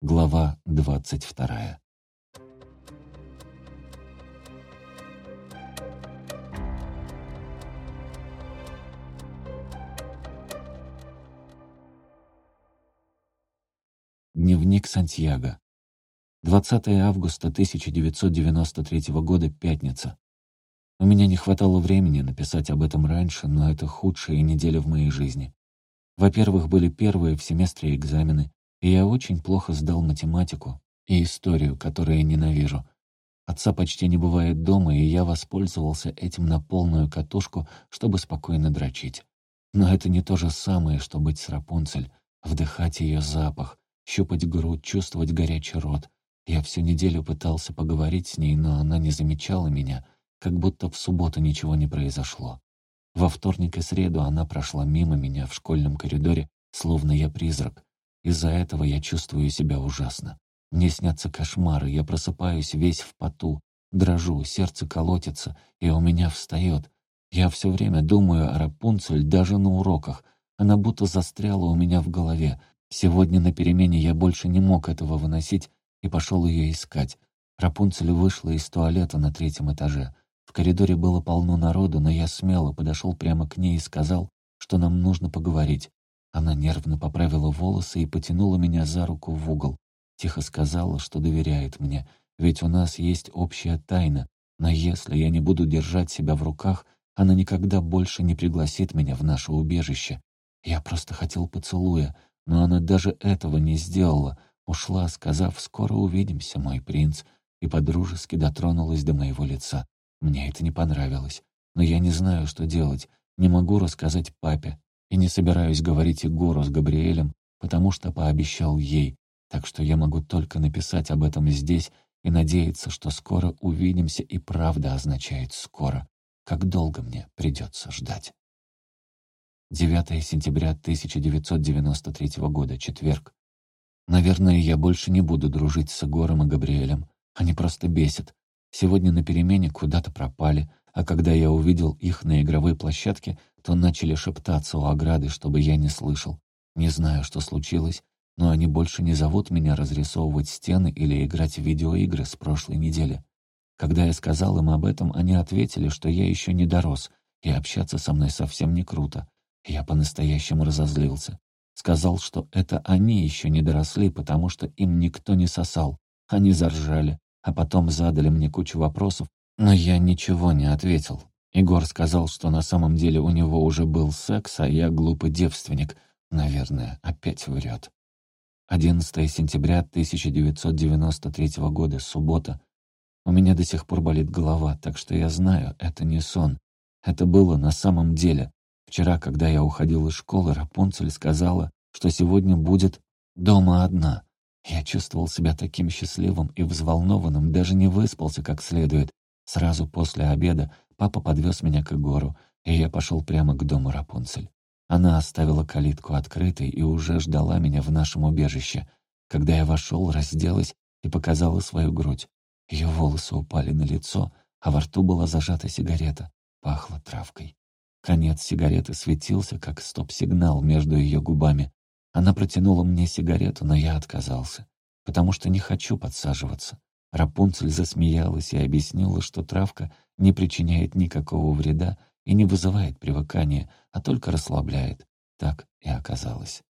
Глава двадцать вторая. Дневник Сантьяго. 20 августа 1993 года, пятница. У меня не хватало времени написать об этом раньше, но это худшая неделя в моей жизни. Во-первых, были первые в семестре экзамены, я очень плохо сдал математику и историю, которые ненавижу. Отца почти не бывает дома, и я воспользовался этим на полную катушку, чтобы спокойно дрочить. Но это не то же самое, что быть с Рапунцель, вдыхать ее запах, щупать грудь, чувствовать горячий рот. Я всю неделю пытался поговорить с ней, но она не замечала меня, как будто в субботу ничего не произошло. Во вторник и среду она прошла мимо меня в школьном коридоре, словно я призрак. Из-за этого я чувствую себя ужасно. Мне снятся кошмары, я просыпаюсь весь в поту, дрожу, сердце колотится, и у меня встает. Я все время думаю о Рапунцель даже на уроках. Она будто застряла у меня в голове, Сегодня на перемене я больше не мог этого выносить и пошел ее искать. Рапунцель вышла из туалета на третьем этаже. В коридоре было полно народу, но я смело подошел прямо к ней и сказал, что нам нужно поговорить. Она нервно поправила волосы и потянула меня за руку в угол. Тихо сказала, что доверяет мне, ведь у нас есть общая тайна, но если я не буду держать себя в руках, она никогда больше не пригласит меня в наше убежище. Я просто хотел поцелуя, но она даже этого не сделала, ушла, сказав «Скоро увидимся, мой принц», и подружески дотронулась до моего лица. Мне это не понравилось, но я не знаю, что делать, не могу рассказать папе, и не собираюсь говорить Егору с Габриэлем, потому что пообещал ей, так что я могу только написать об этом здесь и надеяться, что скоро увидимся, и правда означает «скоро». Как долго мне придется ждать. 9 сентября 1993 года, четверг. Наверное, я больше не буду дружить с Егором и Габриэлем. Они просто бесят. Сегодня на перемене куда-то пропали, а когда я увидел их на игровой площадке, то начали шептаться у ограды, чтобы я не слышал. Не знаю, что случилось, но они больше не зовут меня разрисовывать стены или играть в видеоигры с прошлой недели. Когда я сказал им об этом, они ответили, что я еще не дорос, и общаться со мной совсем не круто. Я по-настоящему разозлился. Сказал, что это они еще не доросли, потому что им никто не сосал. Они заржали, а потом задали мне кучу вопросов, но я ничего не ответил. Егор сказал, что на самом деле у него уже был секс, а я глупый девственник. Наверное, опять врет. 11 сентября 1993 года, суббота. У меня до сих пор болит голова, так что я знаю, это не сон. Это было на самом деле. Вчера, когда я уходил из школы, Рапунцель сказала, что сегодня будет дома одна. Я чувствовал себя таким счастливым и взволнованным, даже не выспался как следует. Сразу после обеда папа подвез меня к Егору, и я пошел прямо к дому Рапунцель. Она оставила калитку открытой и уже ждала меня в нашем убежище. Когда я вошел, разделась и показала свою грудь. Ее волосы упали на лицо, а во рту была зажата сигарета. Пахло травкой. Конец сигареты светился, как стоп-сигнал между ее губами. Она протянула мне сигарету, но я отказался, потому что не хочу подсаживаться. Рапунцель засмеялась и объяснила, что травка не причиняет никакого вреда и не вызывает привыкания, а только расслабляет. Так и оказалось.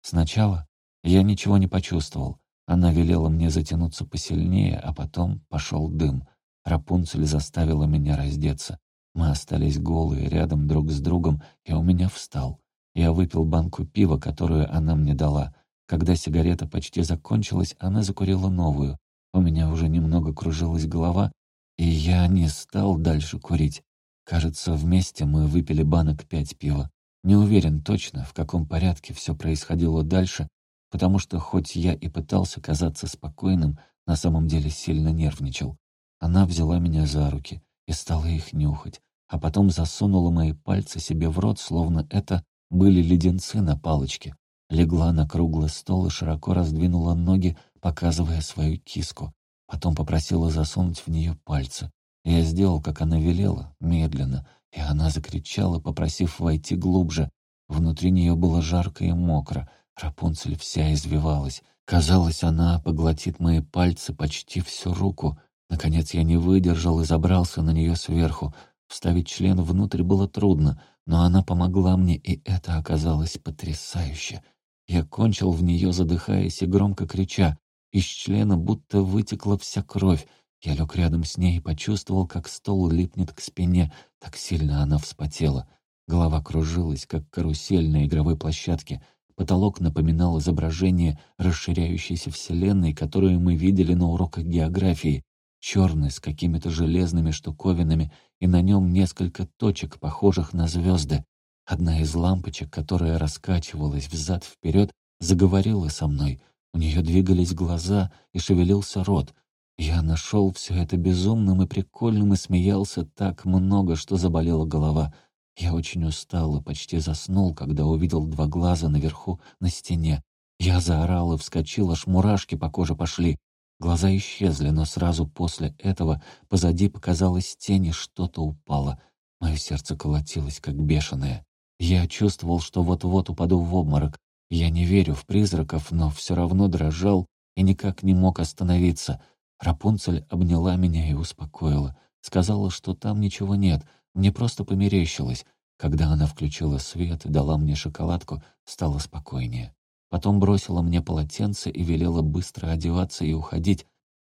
Сначала я ничего не почувствовал. Она велела мне затянуться посильнее, а потом пошел дым. Рапунцель заставила меня раздеться. Мы остались голые, рядом друг с другом, и у меня встал. Я выпил банку пива, которую она мне дала. Когда сигарета почти закончилась, она закурила новую. У меня уже немного кружилась голова, и я не стал дальше курить. Кажется, вместе мы выпили банок пять пива. Не уверен точно, в каком порядке все происходило дальше, потому что хоть я и пытался казаться спокойным, на самом деле сильно нервничал. Она взяла меня за руки и стала их нюхать, а потом засунула мои пальцы себе в рот, словно это были леденцы на палочке. Легла на круглый стол и широко раздвинула ноги, показывая свою киску. Потом попросила засунуть в нее пальцы. Я сделал, как она велела, медленно, и она закричала, попросив войти глубже. Внутри нее было жарко и мокро. Рапунцель вся извивалась. Казалось, она поглотит мои пальцы почти всю руку. Наконец я не выдержал и забрался на нее сверху. Вставить член внутрь было трудно, но она помогла мне, и это оказалось потрясающе. Я кончил в нее, задыхаясь и громко крича. Из члена будто вытекла вся кровь. Я лег рядом с ней и почувствовал, как стол липнет к спине. Так сильно она вспотела. Голова кружилась, как карусель на игровой площадке. Потолок напоминал изображение расширяющейся вселенной, которую мы видели на уроках географии черный, с какими-то железными штуковинами, и на нем несколько точек, похожих на звезды. Одна из лампочек, которая раскачивалась взад-вперед, заговорила со мной. У нее двигались глаза и шевелился рот. Я нашел все это безумным и прикольным и смеялся так много, что заболела голова. Я очень устал и почти заснул, когда увидел два глаза наверху на стене. Я заорал и вскочил, аж мурашки по коже пошли. Глаза исчезли, но сразу после этого позади показалось тени, что-то упало. Мое сердце колотилось, как бешеное. Я чувствовал, что вот-вот упаду в обморок. Я не верю в призраков, но все равно дрожал и никак не мог остановиться. Рапунцель обняла меня и успокоила. Сказала, что там ничего нет, мне просто померещилось. Когда она включила свет и дала мне шоколадку, стало спокойнее. Потом бросила мне полотенце и велела быстро одеваться и уходить,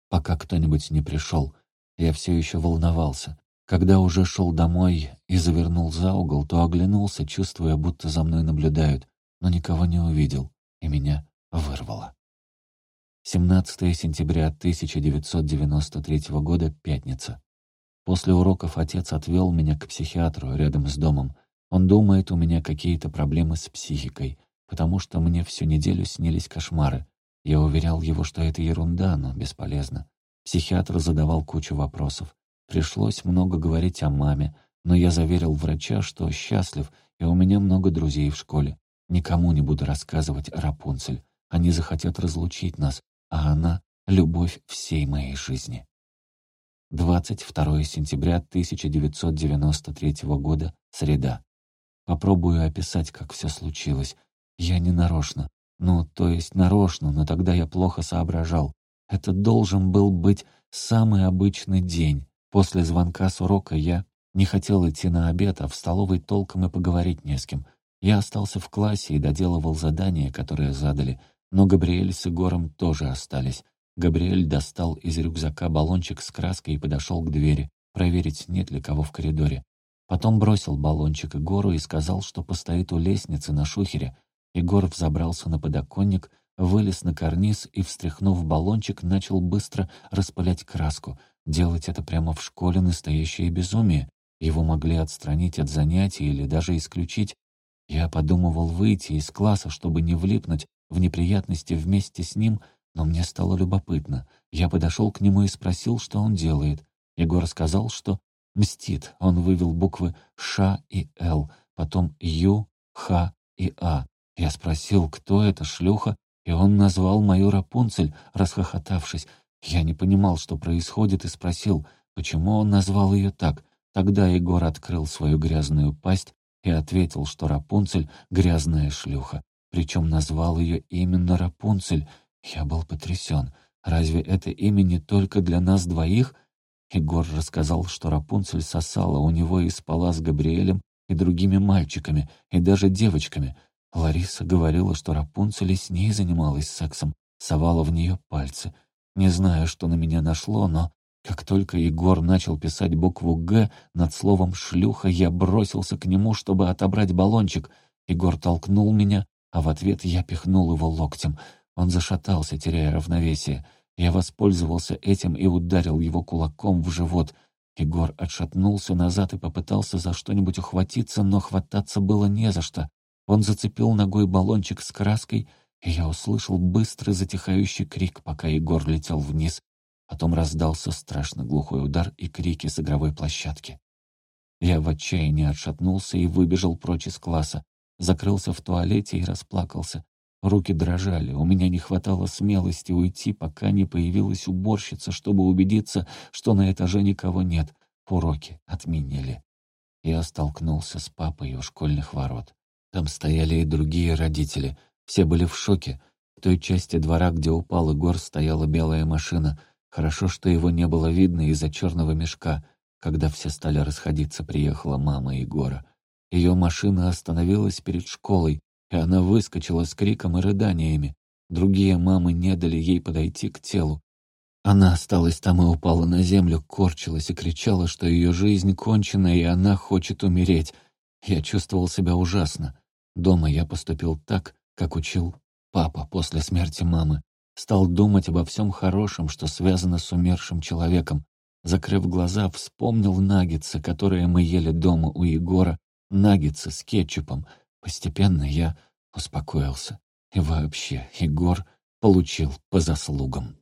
пока кто-нибудь не пришел. Я все еще волновался. Когда уже шел домой и завернул за угол, то оглянулся, чувствуя, будто за мной наблюдают, но никого не увидел, и меня вырвало. 17 сентября 1993 года, пятница. После уроков отец отвел меня к психиатру рядом с домом. Он думает, у меня какие-то проблемы с психикой — потому что мне всю неделю снились кошмары. Я уверял его, что это ерунда, но бесполезно. Психиатр задавал кучу вопросов. Пришлось много говорить о маме, но я заверил врача, что счастлив, и у меня много друзей в школе. Никому не буду рассказывать о Рапунцель. Они захотят разлучить нас, а она — любовь всей моей жизни. 22 сентября 1993 года, среда. Попробую описать, как все случилось. Я не нарочно. Ну, то есть нарочно, но тогда я плохо соображал. Это должен был быть самый обычный день. После звонка с урока я не хотел идти на обед, а в столовой толком и поговорить не с кем. Я остался в классе и доделывал задания, которые задали, но Габриэль с Егором тоже остались. Габриэль достал из рюкзака баллончик с краской и подошел к двери, проверить, нет ли кого в коридоре. Потом бросил баллончик Егору и сказал, что постоит у лестницы на шухере, Егор взобрался на подоконник, вылез на карниз и, встряхнув баллончик, начал быстро распылять краску. Делать это прямо в школе — настоящее безумие. Его могли отстранить от занятий или даже исключить. Я подумывал выйти из класса, чтобы не влипнуть в неприятности вместе с ним, но мне стало любопытно. Я подошел к нему и спросил, что он делает. Егор сказал, что мстит. Он вывел буквы «Ш» и «Л», потом «Ю», «Х» и «А». Я спросил, кто эта шлюха, и он назвал мою Рапунцель, расхохотавшись. Я не понимал, что происходит, и спросил, почему он назвал ее так. Тогда Егор открыл свою грязную пасть и ответил, что Рапунцель — грязная шлюха. Причем назвал ее именно Рапунцель. Я был потрясен. Разве это имя не только для нас двоих? Егор рассказал, что Рапунцель сосала у него и спала с Габриэлем и другими мальчиками, и даже девочками — Лариса говорила, что Рапунцель с ней занималась сексом, совала в нее пальцы. Не знаю, что на меня нашло, но как только Егор начал писать букву «Г» над словом «шлюха», я бросился к нему, чтобы отобрать баллончик. Егор толкнул меня, а в ответ я пихнул его локтем. Он зашатался, теряя равновесие. Я воспользовался этим и ударил его кулаком в живот. Егор отшатнулся назад и попытался за что-нибудь ухватиться, но хвататься было не за что. Он зацепил ногой баллончик с краской, и я услышал быстрый затихающий крик, пока Егор летел вниз. Потом раздался страшно глухой удар и крики с игровой площадки. Я в отчаянии отшатнулся и выбежал прочь из класса, закрылся в туалете и расплакался. Руки дрожали, у меня не хватало смелости уйти, пока не появилась уборщица, чтобы убедиться, что на этаже никого нет. Уроки отменили. Я столкнулся с папой у школьных ворот. Там стояли и другие родители. Все были в шоке. В той части двора, где упал Егор, стояла белая машина. Хорошо, что его не было видно из-за черного мешка. Когда все стали расходиться, приехала мама Егора. Ее машина остановилась перед школой, и она выскочила с криком и рыданиями. Другие мамы не дали ей подойти к телу. Она осталась там и упала на землю, корчилась и кричала, что ее жизнь кончена, и она хочет умереть. Я чувствовал себя ужасно. Дома я поступил так, как учил папа после смерти мамы. Стал думать обо всем хорошем, что связано с умершим человеком. Закрыв глаза, вспомнил наггетсы, которые мы ели дома у Егора, наггетсы с кетчупом. Постепенно я успокоился. И вообще, Егор получил по заслугам.